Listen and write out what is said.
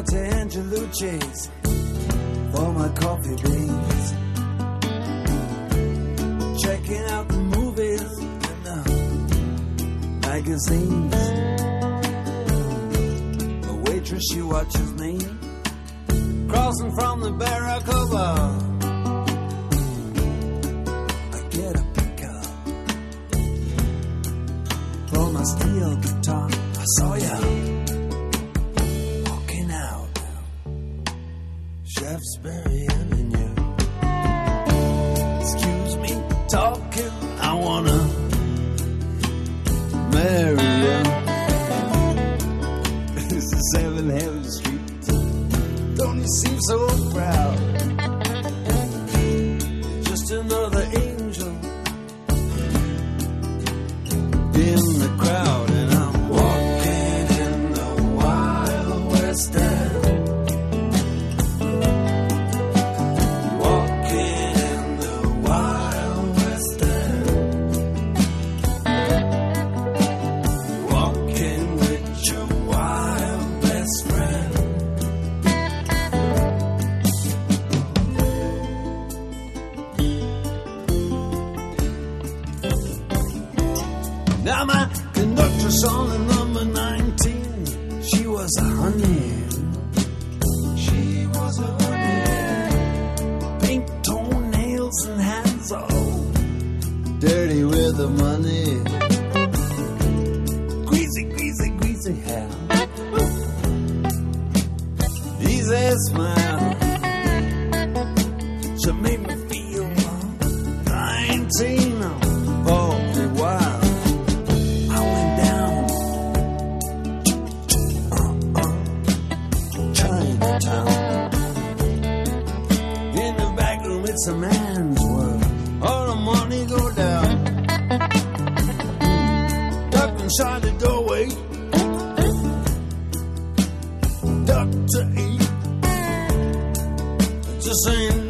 Out to Angelucci's for my coffee beans. Checking out the movies and the magazines. The waitress, she watches me crossing from the Barracuda. I get a pickup for my steel guitar. I saw ya Shaftesbury Avenue. Excuse me, talking. I wanna Now my conductress on the number 19, she was a honey. She was a honey. Pink toenails and hands all dirty with the money. Greasy, greasy, greasy hair. Easy smile. She made me feel 19 Chinatown. In the back room, it's a man's world. All the money go down. Duck inside the doorway. Duck to eat. Just ain't